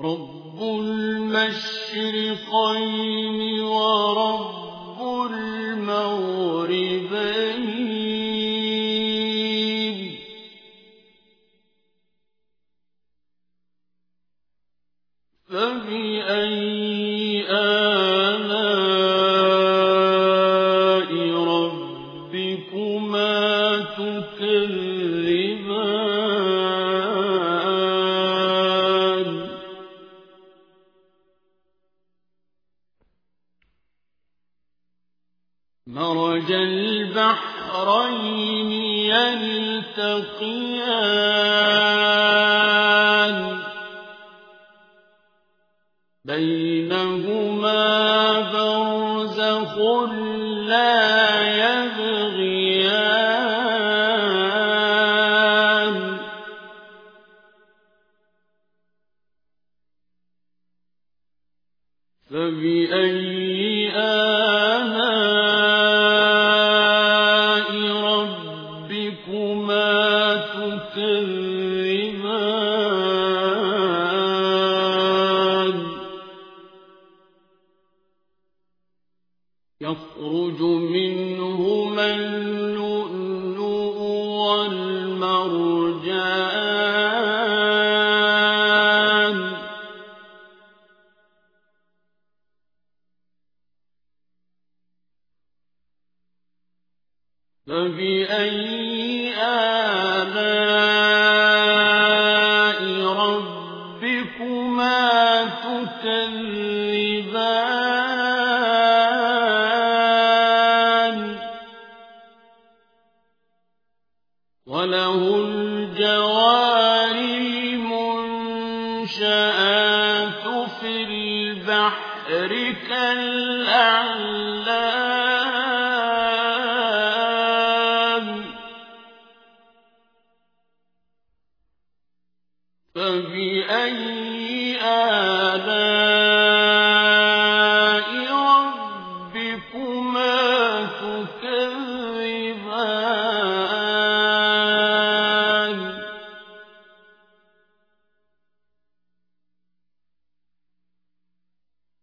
رب المشرقين ورب المغربين. فبأي مرج البحرين يلتقيان بينهما برزخ لا يبغيان فبأي ربكما تكذبان يخرج منهما اللؤلؤ فبأي آلاء ربكما تكذبان وله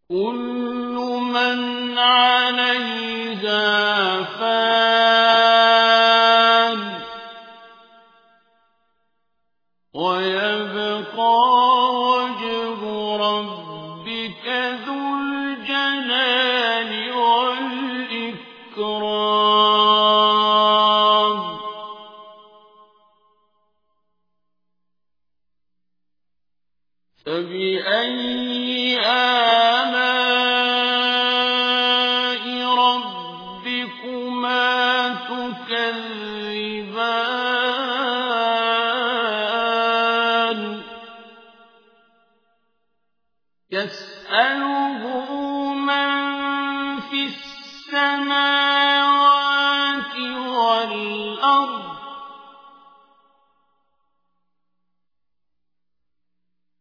كل من عليها فان ويبقى وجه ربك ذو الجلال والإكرام. فبأي يسأله من في السماوات والأرض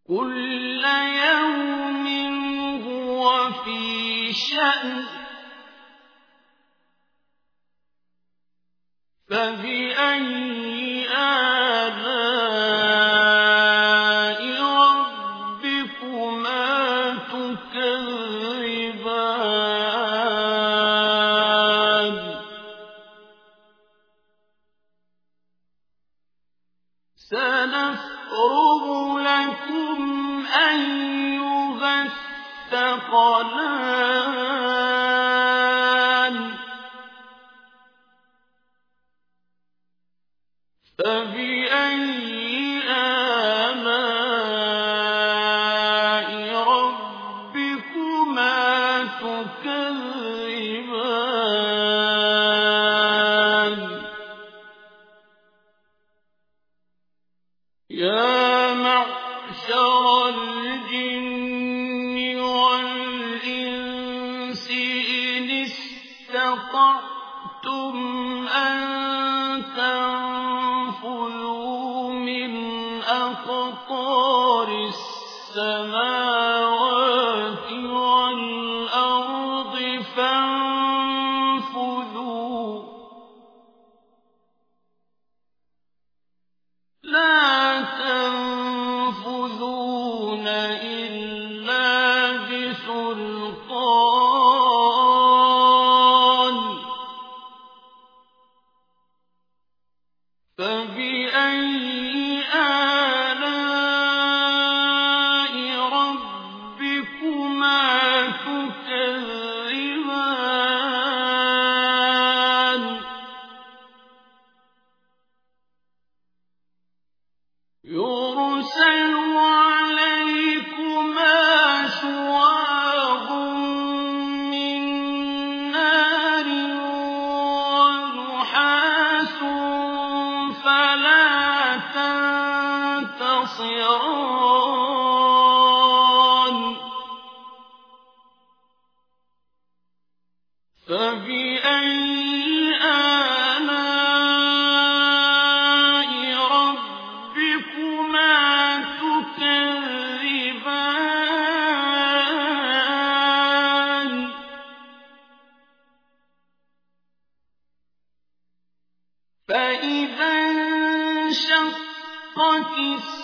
كل يوم هو في شأن فبأي سنفرغ لكم أيها الثقلان. فبأي ينتصران فبأي آلاء ربكما تكذبان؟ فإذا انشقت السماء